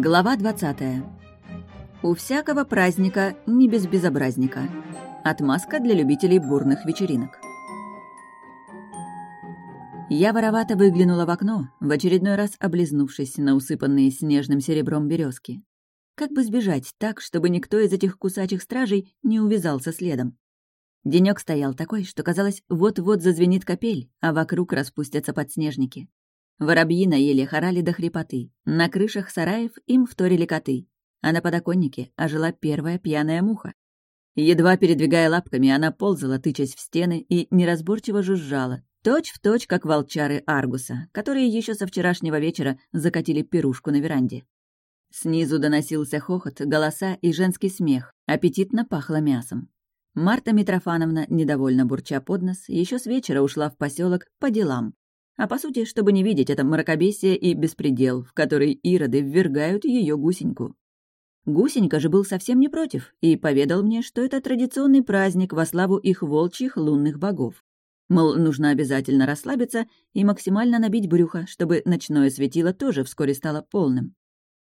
Глава 20. У всякого праздника не без безобразника. Отмазка для любителей бурных вечеринок. Я воровато выглянула в окно, в очередной раз облизнувшись на усыпанные снежным серебром березки. Как бы сбежать так, чтобы никто из этих кусачих стражей не увязался следом? Денёк стоял такой, что казалось, вот-вот зазвенит капель, а вокруг распустятся подснежники. Воробьи на еле хорали до хрипоты. На крышах сараев им вторили коты. А на подоконнике ожила первая пьяная муха. Едва передвигая лапками, она ползала, тычась в стены, и неразборчиво жужжала, точь в точь, как волчары Аргуса, которые еще со вчерашнего вечера закатили пирушку на веранде. Снизу доносился хохот, голоса и женский смех, аппетитно пахло мясом. Марта Митрофановна, недовольно бурча под нос, еще с вечера ушла в поселок по делам, а по сути, чтобы не видеть это мракобесие и беспредел, в который ироды ввергают ее гусеньку. Гусенька же был совсем не против и поведал мне, что это традиционный праздник во славу их волчьих лунных богов. Мол, нужно обязательно расслабиться и максимально набить брюхо, чтобы ночное светило тоже вскоре стало полным.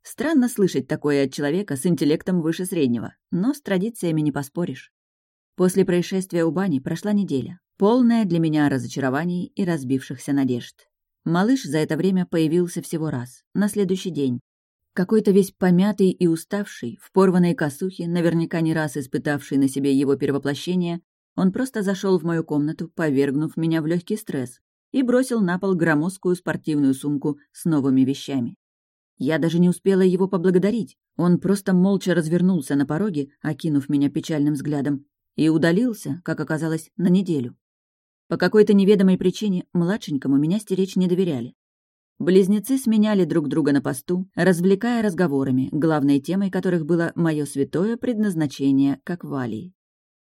Странно слышать такое от человека с интеллектом выше среднего, но с традициями не поспоришь. После происшествия у бани прошла неделя, полная для меня разочарований и разбившихся надежд. Малыш за это время появился всего раз, на следующий день. Какой-то весь помятый и уставший, в порванной косухе, наверняка не раз испытавший на себе его перевоплощение, он просто зашел в мою комнату, повергнув меня в легкий стресс, и бросил на пол громоздкую спортивную сумку с новыми вещами. Я даже не успела его поблагодарить. Он просто молча развернулся на пороге, окинув меня печальным взглядом, и удалился, как оказалось, на неделю. По какой-то неведомой причине младшенькому меня стеречь не доверяли. Близнецы сменяли друг друга на посту, развлекая разговорами, главной темой которых было мое святое предназначение как валии.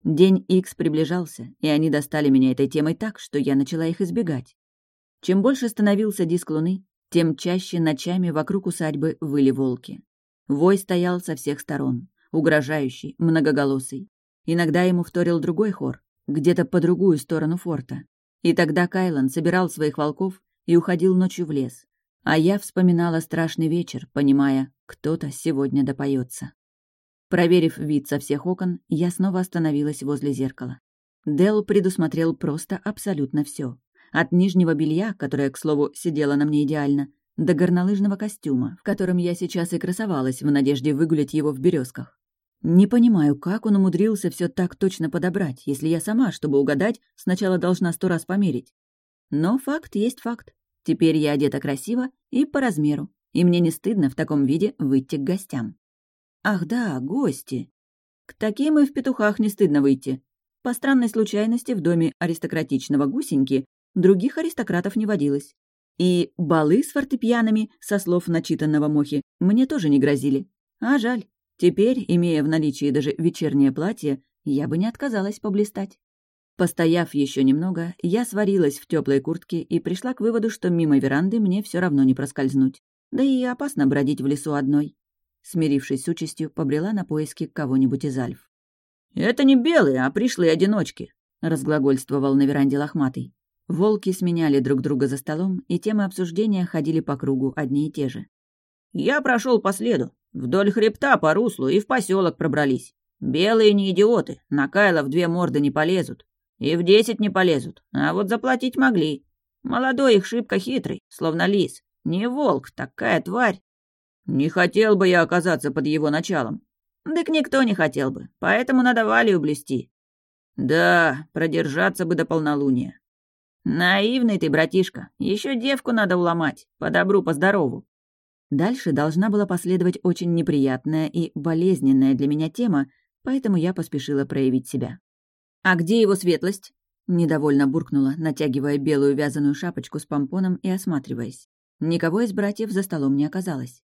День Икс приближался, и они достали меня этой темой так, что я начала их избегать. Чем больше становился диск луны, тем чаще ночами вокруг усадьбы выли волки. Вой стоял со всех сторон, угрожающий, многоголосый. Иногда ему вторил другой хор, где-то по другую сторону форта. И тогда Кайлан собирал своих волков и уходил ночью в лес. А я вспоминала страшный вечер, понимая, кто-то сегодня допоется. Проверив вид со всех окон, я снова остановилась возле зеркала. Дел предусмотрел просто абсолютно все. От нижнего белья, которое, к слову, сидело на мне идеально, до горнолыжного костюма, в котором я сейчас и красовалась в надежде выгулять его в березках. Не понимаю, как он умудрился все так точно подобрать, если я сама, чтобы угадать, сначала должна сто раз померить. Но факт есть факт. Теперь я одета красиво и по размеру, и мне не стыдно в таком виде выйти к гостям. Ах да, гости. К таким и в петухах не стыдно выйти. По странной случайности в доме аристократичного гусеньки других аристократов не водилось. И балы с фортепианами, со слов начитанного Мохи, мне тоже не грозили. А жаль. Теперь, имея в наличии даже вечернее платье, я бы не отказалась поблистать. Постояв еще немного, я сварилась в теплой куртке и пришла к выводу, что мимо веранды мне все равно не проскользнуть. Да и опасно бродить в лесу одной. Смирившись с участью, побрела на поиски кого-нибудь из альф. «Это не белые, а пришлые одиночки», — разглагольствовал на веранде лохматый. Волки сменяли друг друга за столом, и темы обсуждения ходили по кругу одни и те же. «Я прошел по следу. Вдоль хребта по руслу и в поселок пробрались. Белые не идиоты, на Кайла в две морды не полезут. И в десять не полезут, а вот заплатить могли. Молодой их шибко хитрый, словно лис. Не волк, такая тварь. Не хотел бы я оказаться под его началом. Так никто не хотел бы, поэтому надо Валию блюсти. Да, продержаться бы до полнолуния. Наивный ты, братишка, еще девку надо уломать, по добру, по здорову. Дальше должна была последовать очень неприятная и болезненная для меня тема, поэтому я поспешила проявить себя. «А где его светлость?» — недовольно буркнула, натягивая белую вязаную шапочку с помпоном и осматриваясь. Никого из братьев за столом не оказалось.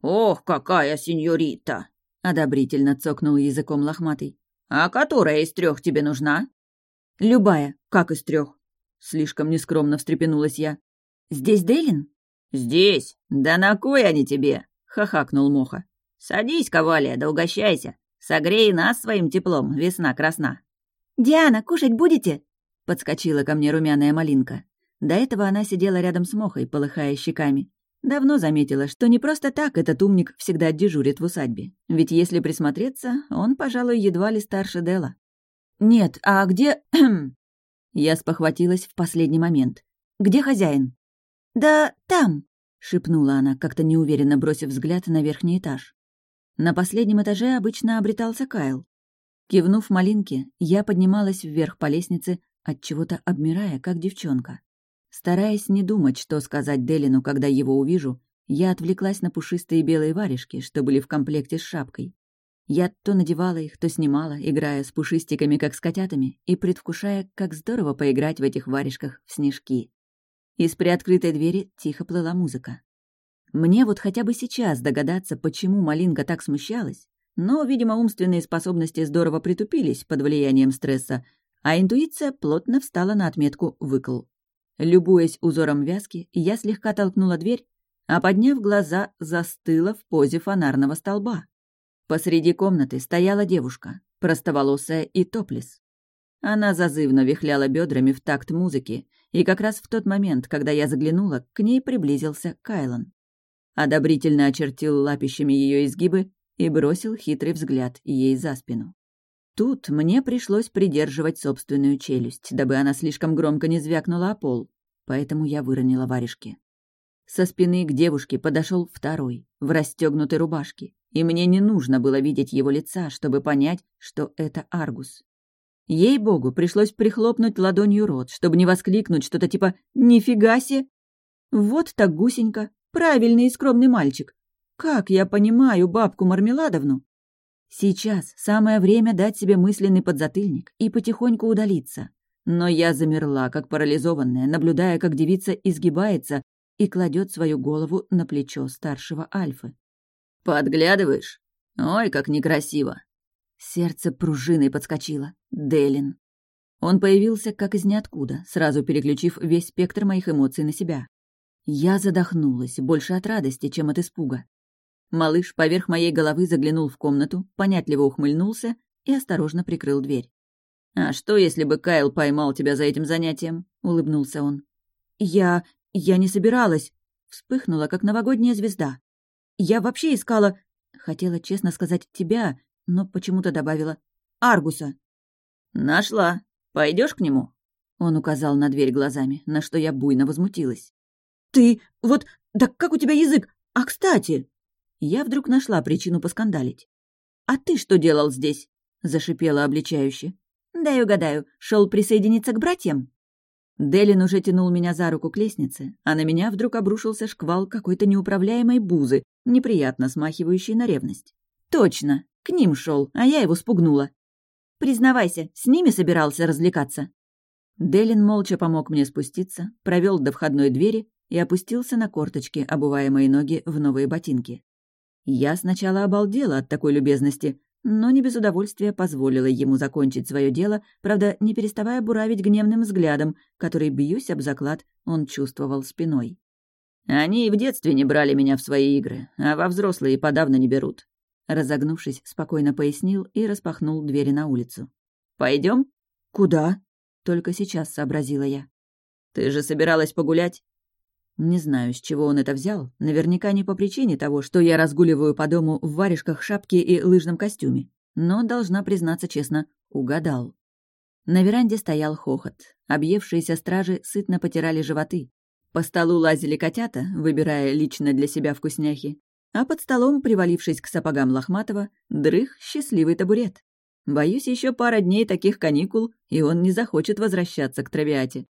«Ох, какая сеньорита!» — одобрительно цокнул языком лохматый. «А которая из трех тебе нужна?» «Любая, как из трех. Слишком нескромно встрепенулась я. «Здесь Дейлин?» «Здесь? Да на кой они тебе?» — хохакнул Моха. «Садись, Ковалия, да угощайся. Согрей нас своим теплом, весна красна». «Диана, кушать будете?» — подскочила ко мне румяная малинка. До этого она сидела рядом с Мохой, полыхая щеками. Давно заметила, что не просто так этот умник всегда дежурит в усадьбе. Ведь если присмотреться, он, пожалуй, едва ли старше Дела. «Нет, а где...» Я спохватилась в последний момент. «Где хозяин?» «Да там», — шепнула она, как-то неуверенно бросив взгляд на верхний этаж. На последнем этаже обычно обретался Кайл. Кивнув малинке, я поднималась вверх по лестнице, от чего-то обмирая, как девчонка. Стараясь не думать, что сказать Делину, когда его увижу, я отвлеклась на пушистые белые варежки, что были в комплекте с шапкой. Я то надевала их, то снимала, играя с пушистиками, как с котятами, и предвкушая, как здорово поиграть в этих варежках в снежки. Из приоткрытой двери тихо плыла музыка. Мне вот хотя бы сейчас догадаться, почему Малинка так смущалась, но, видимо, умственные способности здорово притупились под влиянием стресса, а интуиция плотно встала на отметку «выкл». Любуясь узором вязки, я слегка толкнула дверь, а, подняв глаза, застыла в позе фонарного столба. Посреди комнаты стояла девушка, простоволосая и топлес. Она зазывно вихляла бедрами в такт музыки, и как раз в тот момент, когда я заглянула, к ней приблизился Кайлан. Одобрительно очертил лапищами ее изгибы и бросил хитрый взгляд ей за спину. Тут мне пришлось придерживать собственную челюсть, дабы она слишком громко не звякнула о пол, поэтому я выронила варежки. Со спины к девушке подошел второй, в расстегнутой рубашке, и мне не нужно было видеть его лица, чтобы понять, что это Аргус. Ей-богу, пришлось прихлопнуть ладонью рот, чтобы не воскликнуть что-то типа «Нифига себе!» Вот так гусенька, правильный и скромный мальчик. Как я понимаю бабку Мармеладовну? Сейчас самое время дать себе мысленный подзатыльник и потихоньку удалиться. Но я замерла, как парализованная, наблюдая, как девица изгибается и кладет свою голову на плечо старшего Альфы. «Подглядываешь? Ой, как некрасиво!» Сердце пружиной подскочило. Делин. Он появился как из ниоткуда, сразу переключив весь спектр моих эмоций на себя. Я задохнулась, больше от радости, чем от испуга. Малыш поверх моей головы заглянул в комнату, понятливо ухмыльнулся и осторожно прикрыл дверь. «А что, если бы Кайл поймал тебя за этим занятием?» — улыбнулся он. «Я... я не собиралась!» — вспыхнула, как новогодняя звезда. «Я вообще искала... хотела честно сказать тебя, но почему-то добавила «Аргуса». «Нашла. Пойдешь к нему?» Он указал на дверь глазами, на что я буйно возмутилась. «Ты... вот... да как у тебя язык? А кстати...» Я вдруг нашла причину поскандалить. «А ты что делал здесь?» — зашипела обличающе. «Дай угадаю, шел присоединиться к братьям?» Делин уже тянул меня за руку к лестнице, а на меня вдруг обрушился шквал какой-то неуправляемой бузы, неприятно смахивающей на ревность. «Точно! К ним шел, а я его спугнула!» «Признавайся, с ними собирался развлекаться?» Делин молча помог мне спуститься, провел до входной двери и опустился на корточки, обувая мои ноги в новые ботинки. Я сначала обалдела от такой любезности, но не без удовольствия позволила ему закончить свое дело, правда, не переставая буравить гневным взглядом, который, бьюсь об заклад, он чувствовал спиной. «Они и в детстве не брали меня в свои игры, а во взрослые подавно не берут», разогнувшись, спокойно пояснил и распахнул двери на улицу. Пойдем? «Куда?» — только сейчас сообразила я. «Ты же собиралась погулять?» Не знаю, с чего он это взял, наверняка не по причине того, что я разгуливаю по дому в варежках, шапке и лыжном костюме. Но, должна признаться честно, угадал. На веранде стоял хохот. Объевшиеся стражи сытно потирали животы. По столу лазили котята, выбирая лично для себя вкусняхи. А под столом, привалившись к сапогам Лохматова, дрых счастливый табурет. Боюсь, еще пара дней таких каникул, и он не захочет возвращаться к травиате.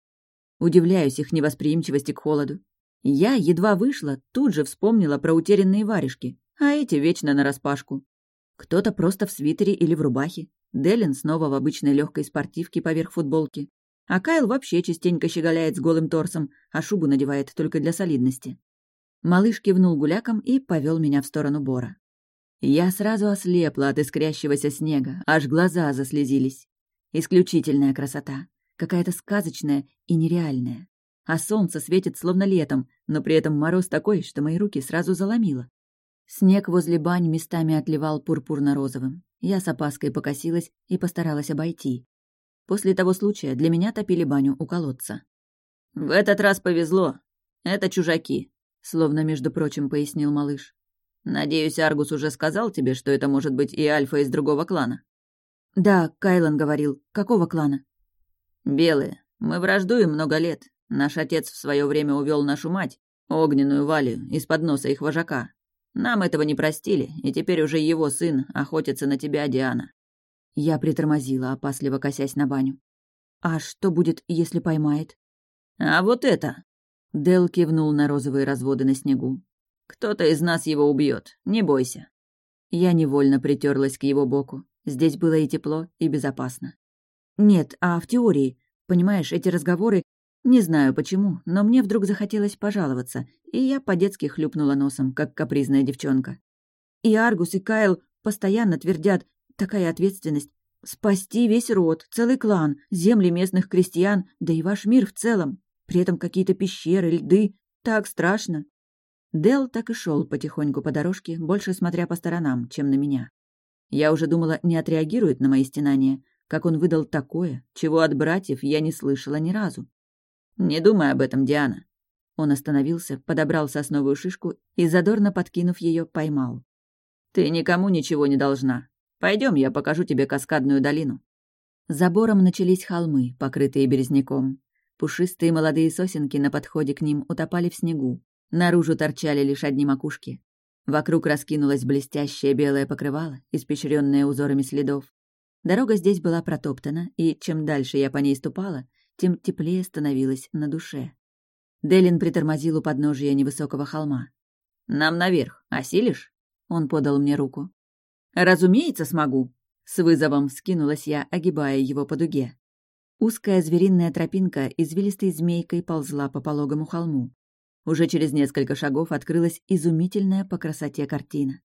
Удивляюсь их невосприимчивости к холоду. Я едва вышла, тут же вспомнила про утерянные варежки, а эти вечно нараспашку. Кто-то просто в свитере или в рубахе. Делин снова в обычной легкой спортивке поверх футболки. А Кайл вообще частенько щеголяет с голым торсом, а шубу надевает только для солидности. Малыш кивнул гуляком и повел меня в сторону Бора. Я сразу ослепла от искрящегося снега, аж глаза заслезились. Исключительная красота, какая-то сказочная и нереальная а солнце светит словно летом, но при этом мороз такой, что мои руки сразу заломило. Снег возле бань местами отливал пурпурно-розовым. Я с опаской покосилась и постаралась обойти. После того случая для меня топили баню у колодца. «В этот раз повезло. Это чужаки», — словно, между прочим, пояснил малыш. «Надеюсь, Аргус уже сказал тебе, что это может быть и Альфа из другого клана?» «Да, Кайлан говорил. Какого клана?» «Белые. Мы враждуем много лет. Наш отец в свое время увел нашу мать, огненную Валию, из-под носа их вожака. Нам этого не простили, и теперь уже его сын охотится на тебя, Диана». Я притормозила, опасливо косясь на баню. «А что будет, если поймает?» «А вот это!» Дел кивнул на розовые разводы на снегу. «Кто-то из нас его убьет, не бойся». Я невольно притерлась к его боку. Здесь было и тепло, и безопасно. Нет, а в теории, понимаешь, эти разговоры... Не знаю почему, но мне вдруг захотелось пожаловаться, и я по-детски хлюпнула носом, как капризная девчонка. И Аргус, и Кайл постоянно твердят, такая ответственность, спасти весь род, целый клан, земли местных крестьян, да и ваш мир в целом. При этом какие-то пещеры, льды. Так страшно. Дел так и шел потихоньку по дорожке, больше смотря по сторонам, чем на меня. Я уже думала, не отреагирует на мои стенания, как он выдал такое, чего от братьев я не слышала ни разу. «Не думай об этом, Диана». Он остановился, подобрал сосновую шишку и, задорно подкинув ее, поймал. «Ты никому ничего не должна. Пойдем, я покажу тебе каскадную долину». Забором начались холмы, покрытые березняком. Пушистые молодые сосенки на подходе к ним утопали в снегу. Наружу торчали лишь одни макушки. Вокруг раскинулось блестящее белое покрывало, испещренное узорами следов. Дорога здесь была протоптана, и чем дальше я по ней ступала, тем теплее становилось на душе. Делин притормозил у подножия невысокого холма. «Нам наверх. Осилишь?» Он подал мне руку. «Разумеется, смогу!» С вызовом вскинулась я, огибая его по дуге. Узкая звериная тропинка извилистой змейкой ползла по пологому холму. Уже через несколько шагов открылась изумительная по красоте картина.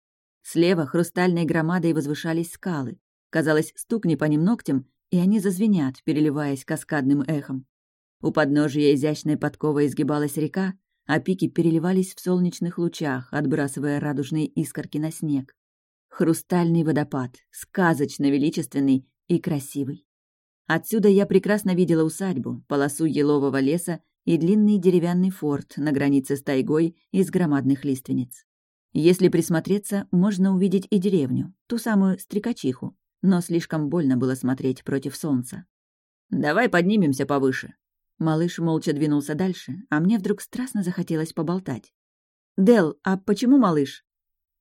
Слева хрустальной громадой возвышались скалы. Казалось, стукни по ним ногтем, и они зазвенят, переливаясь каскадным эхом. У подножия изящной подковы изгибалась река, а пики переливались в солнечных лучах, отбрасывая радужные искорки на снег. Хрустальный водопад, сказочно величественный и красивый. Отсюда я прекрасно видела усадьбу, полосу елового леса и длинный деревянный форт на границе с тайгой из громадных лиственниц. Если присмотреться, можно увидеть и деревню, ту самую стрекачиху, но слишком больно было смотреть против солнца. «Давай поднимемся повыше». Малыш молча двинулся дальше, а мне вдруг страстно захотелось поболтать. «Дел, а почему малыш?»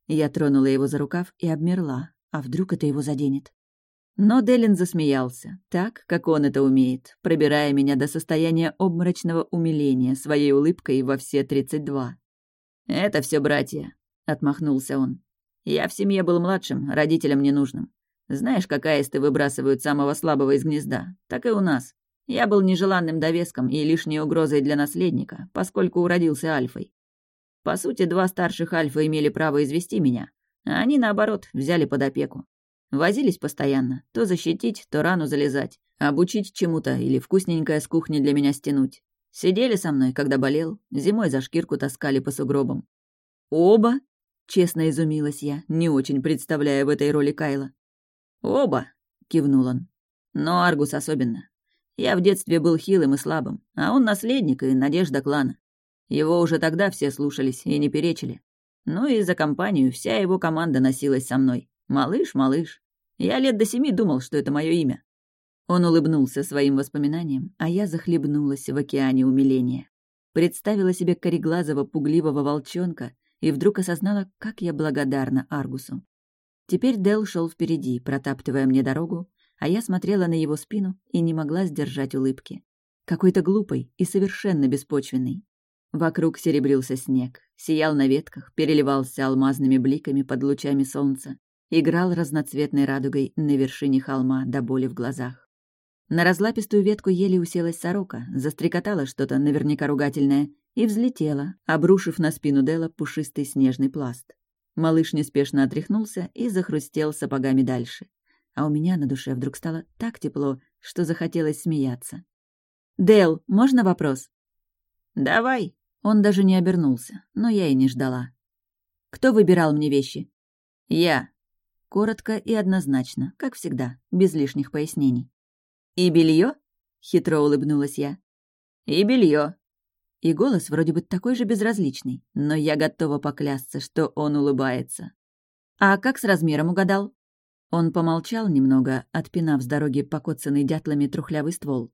Я тронула его за рукав и обмерла, а вдруг это его заденет. Но Делин засмеялся, так, как он это умеет, пробирая меня до состояния обморочного умиления своей улыбкой во все тридцать два. «Это все братья», — отмахнулся он. «Я в семье был младшим, родителям ненужным. Знаешь, как аисты выбрасывают самого слабого из гнезда? Так и у нас. Я был нежеланным довеском и лишней угрозой для наследника, поскольку уродился альфой. По сути, два старших альфа имели право извести меня, а они, наоборот, взяли под опеку. Возились постоянно, то защитить, то рану залезать, обучить чему-то или вкусненькое с кухни для меня стянуть. Сидели со мной, когда болел, зимой за шкирку таскали по сугробам. «Оба?» — честно изумилась я, не очень представляя в этой роли Кайла. «Оба!» — кивнул он. «Но Аргус особенно. Я в детстве был хилым и слабым, а он наследник и надежда клана. Его уже тогда все слушались и не перечили. Ну и за компанию вся его команда носилась со мной. Малыш, малыш. Я лет до семи думал, что это мое имя». Он улыбнулся своим воспоминаниям, а я захлебнулась в океане умиления. Представила себе кореглазого пугливого волчонка и вдруг осознала, как я благодарна Аргусу. Теперь Дел шел впереди, протаптывая мне дорогу, а я смотрела на его спину и не могла сдержать улыбки. Какой-то глупый и совершенно беспочвенный. Вокруг серебрился снег, сиял на ветках, переливался алмазными бликами под лучами солнца играл разноцветной радугой на вершине холма до боли в глазах. На разлапистую ветку еле уселась сорока, застрекотала что-то наверняка ругательное и взлетела, обрушив на спину Дела пушистый снежный пласт. Малыш неспешно отряхнулся и захрустел сапогами дальше. А у меня на душе вдруг стало так тепло, что захотелось смеяться. «Дэл, можно вопрос?» «Давай». Он даже не обернулся, но я и не ждала. «Кто выбирал мне вещи?» «Я», Коротко и однозначно, как всегда, без лишних пояснений. «И белье? хитро улыбнулась я. «И белье. И голос вроде бы такой же безразличный, но я готова поклясться, что он улыбается. «А как с размером угадал?» Он помолчал немного, отпинав с дороги покоцанный дятлами трухлявый ствол.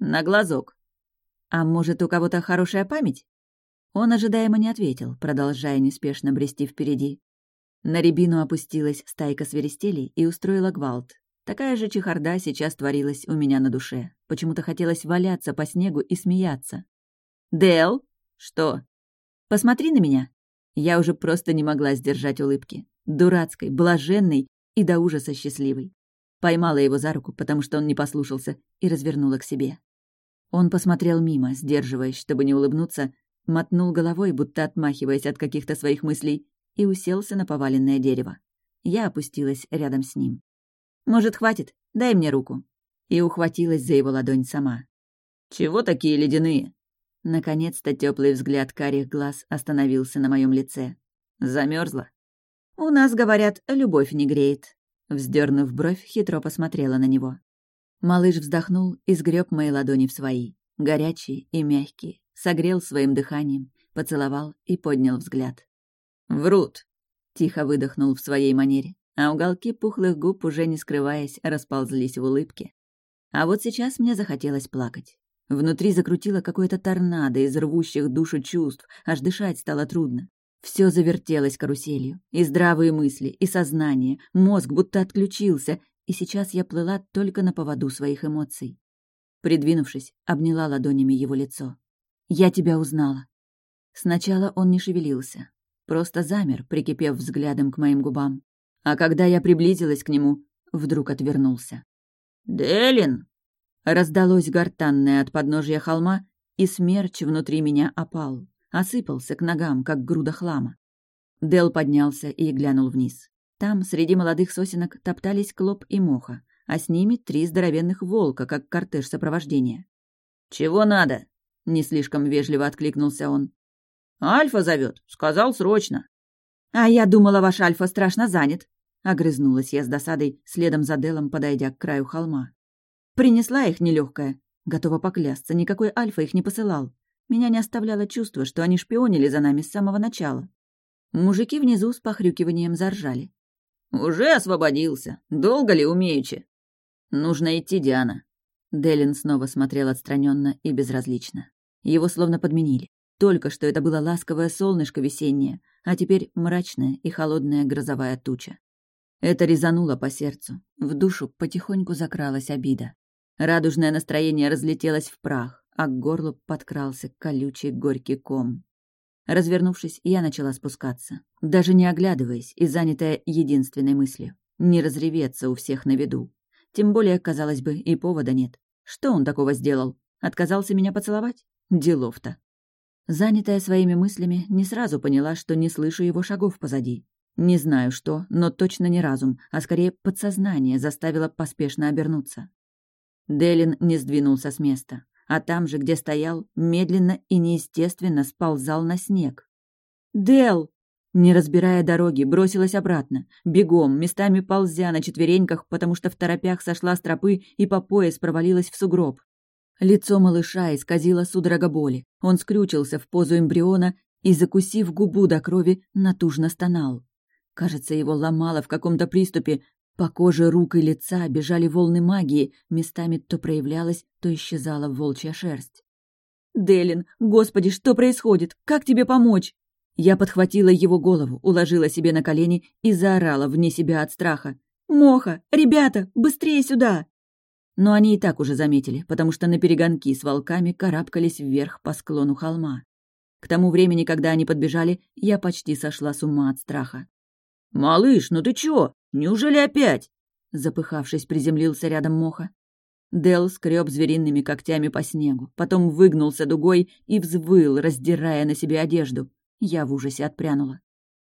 «На глазок». «А может, у кого-то хорошая память?» Он ожидаемо не ответил, продолжая неспешно брести впереди. На рябину опустилась стайка свиристелей и устроила гвалт. Такая же чехарда сейчас творилась у меня на душе. Почему-то хотелось валяться по снегу и смеяться. «Дэл?» «Что?» «Посмотри на меня». Я уже просто не могла сдержать улыбки. Дурацкой, блаженной и до ужаса счастливой. Поймала его за руку, потому что он не послушался, и развернула к себе. Он посмотрел мимо, сдерживаясь, чтобы не улыбнуться, мотнул головой, будто отмахиваясь от каких-то своих мыслей, и уселся на поваленное дерево. Я опустилась рядом с ним. «Может, хватит? Дай мне руку». И ухватилась за его ладонь сама. «Чего такие ледяные?» Наконец-то теплый взгляд карих глаз остановился на моем лице. Замерзла. «У нас, говорят, любовь не греет». Вздернув бровь, хитро посмотрела на него. Малыш вздохнул и сгреб мои ладони в свои, горячие и мягкие, согрел своим дыханием, поцеловал и поднял взгляд. «Врут!» — тихо выдохнул в своей манере, а уголки пухлых губ, уже не скрываясь, расползлись в улыбке. А вот сейчас мне захотелось плакать. Внутри закрутило какое-то торнадо из рвущих душу чувств, аж дышать стало трудно. Все завертелось каруселью. И здравые мысли, и сознание, мозг будто отключился, и сейчас я плыла только на поводу своих эмоций. Придвинувшись, обняла ладонями его лицо. «Я тебя узнала». Сначала он не шевелился, просто замер, прикипев взглядом к моим губам. А когда я приблизилась к нему, вдруг отвернулся. «Делин!» Раздалось гортанное от подножья холма, и смерч внутри меня опал, осыпался к ногам, как груда хлама. Дел поднялся и глянул вниз. Там, среди молодых сосенок, топтались Клоп и Моха, а с ними три здоровенных волка, как кортеж сопровождения. «Чего надо?» — не слишком вежливо откликнулся он. «Альфа зовет, сказал срочно». «А я думала, ваш Альфа страшно занят», — огрызнулась я с досадой, следом за Делом, подойдя к краю холма. Принесла их нелегкая. Готова поклясться, никакой Альфа их не посылал. Меня не оставляло чувство, что они шпионили за нами с самого начала. Мужики внизу с похрюкиванием заржали. «Уже освободился. Долго ли умеючи?» «Нужно идти, Диана». Делин снова смотрел отстраненно и безразлично. Его словно подменили. Только что это было ласковое солнышко весеннее, а теперь мрачная и холодная грозовая туча. Это резануло по сердцу. В душу потихоньку закралась обида. Радужное настроение разлетелось в прах, а к горлу подкрался колючий горький ком. Развернувшись, я начала спускаться, даже не оглядываясь и занятая единственной мыслью — не разреветься у всех на виду. Тем более, казалось бы, и повода нет. Что он такого сделал? Отказался меня поцеловать? Делов-то. Занятая своими мыслями, не сразу поняла, что не слышу его шагов позади. Не знаю что, но точно не разум, а скорее подсознание заставило поспешно обернуться. Делин не сдвинулся с места а там же, где стоял, медленно и неестественно сползал на снег. «Дел!» Не разбирая дороги, бросилась обратно, бегом, местами ползя на четвереньках, потому что в торопях сошла с тропы и по пояс провалилась в сугроб. Лицо малыша исказило судорога боли. Он скрючился в позу эмбриона и, закусив губу до крови, натужно стонал. Кажется, его ломало в каком-то приступе, по коже рук и лица бежали волны магии, местами то проявлялась, то исчезала волчья шерсть. «Делин, господи, что происходит? Как тебе помочь?» Я подхватила его голову, уложила себе на колени и заорала вне себя от страха. «Моха! Ребята, быстрее сюда!» Но они и так уже заметили, потому что на перегонки с волками карабкались вверх по склону холма. К тому времени, когда они подбежали, я почти сошла с ума от страха. «Малыш, ну ты чё? Неужели опять?» Запыхавшись, приземлился рядом Моха. Дел скреб звериными когтями по снегу, потом выгнулся дугой и взвыл, раздирая на себе одежду. Я в ужасе отпрянула.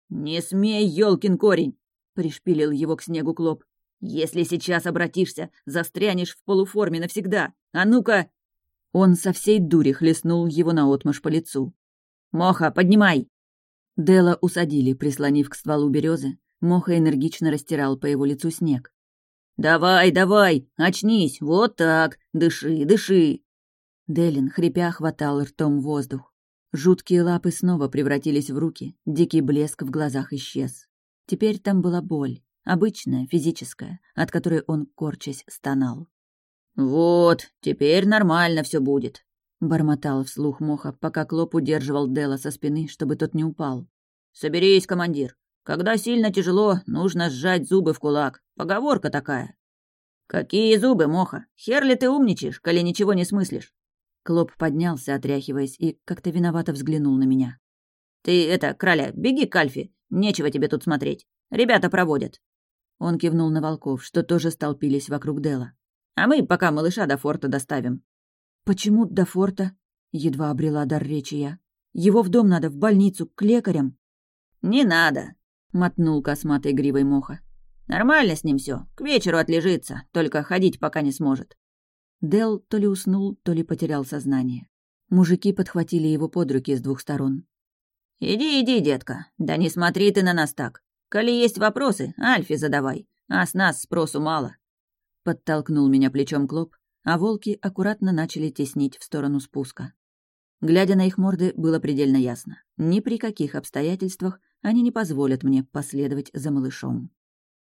«Не смей, ёлкин корень!» — пришпилил его к снегу Клоп. «Если сейчас обратишься, застрянешь в полуформе навсегда. А ну-ка!» Он со всей дури хлестнул его наотмашь по лицу. «Моха, поднимай!» Дела усадили, прислонив к стволу березы. Моха энергично растирал по его лицу снег. «Давай, давай, очнись, вот так, дыши, дыши!» Делин, хрипя, хватал ртом воздух. Жуткие лапы снова превратились в руки, дикий блеск в глазах исчез. Теперь там была боль, обычная, физическая, от которой он, корчась, стонал. «Вот, теперь нормально все будет», — бормотал вслух Моха, пока Клоп удерживал Дела со спины, чтобы тот не упал. «Соберись, командир. Когда сильно тяжело, нужно сжать зубы в кулак. Поговорка такая». «Какие зубы, Моха? Хер ли ты умничаешь, коли ничего не смыслишь?» Клоп поднялся, отряхиваясь, и как-то виновато взглянул на меня. «Ты это, краля, беги к Альфе. Нечего тебе тут смотреть. Ребята проводят». Он кивнул на волков, что тоже столпились вокруг Дела. «А мы пока малыша до форта доставим». «Почему до форта?» — едва обрела дар речи я. «Его в дом надо, в больницу, к лекарям». «Не надо», — мотнул косматой гривой моха. «Нормально с ним все. К вечеру отлежится, только ходить пока не сможет». Дел то ли уснул, то ли потерял сознание. Мужики подхватили его под руки с двух сторон. «Иди, иди, детка, да не смотри ты на нас так. Коли есть вопросы, Альфе задавай, а с нас спросу мало». Подтолкнул меня плечом Клоп, а волки аккуратно начали теснить в сторону спуска. Глядя на их морды, было предельно ясно. Ни при каких обстоятельствах они не позволят мне последовать за малышом.